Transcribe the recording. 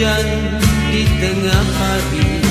hujan di tengah hari